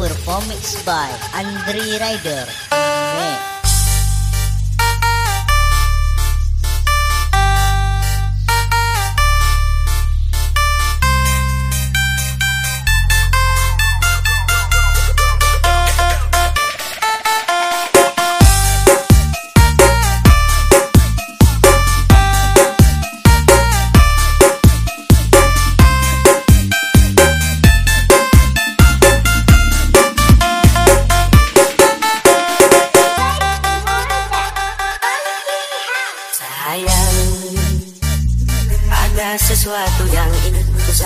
performance by Andri Rider. Mix.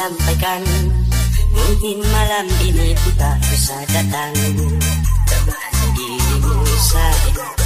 Sampaikan. Mungkin malam ini ku tak bisa datang. Teman dirimu sayang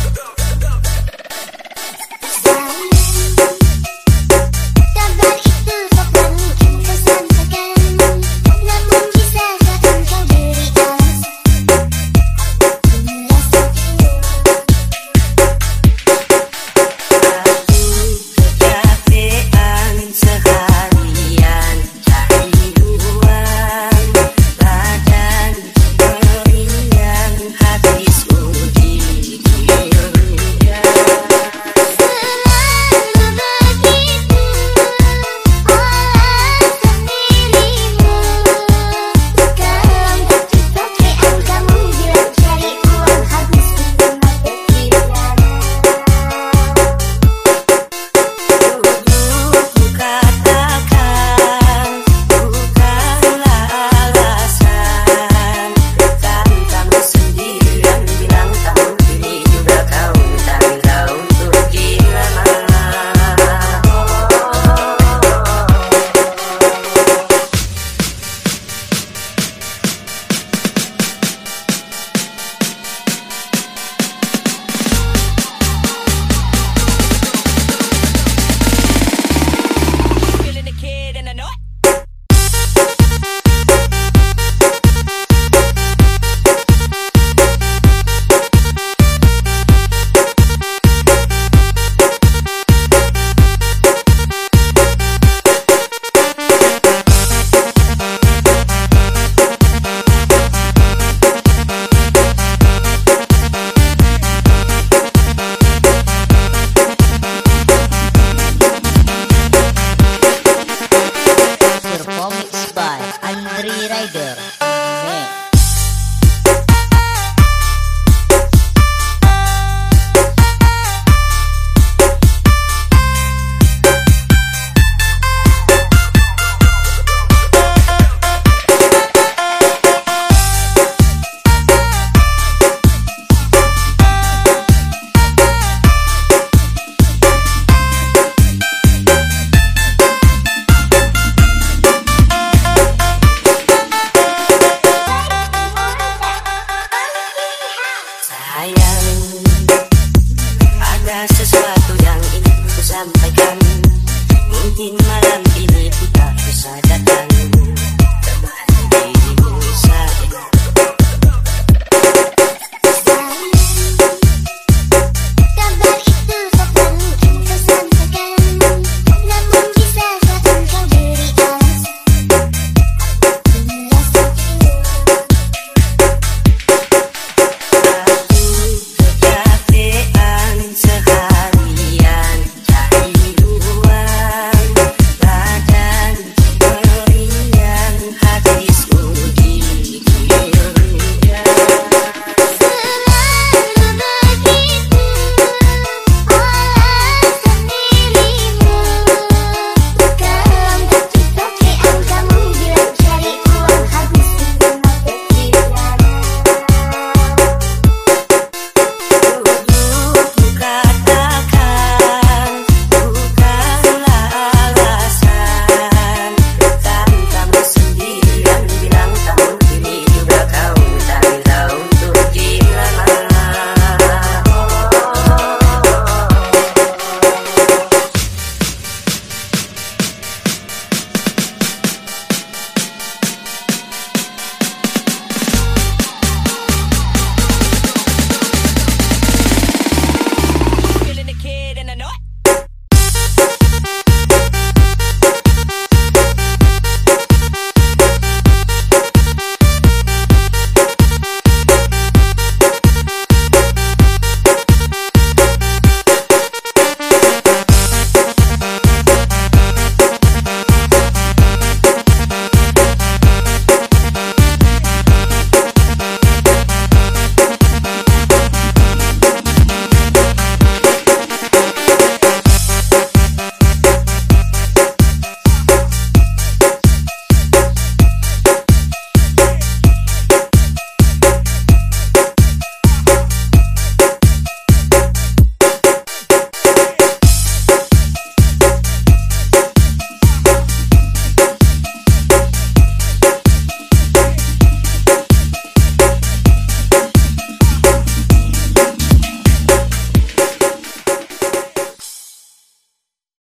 that's just why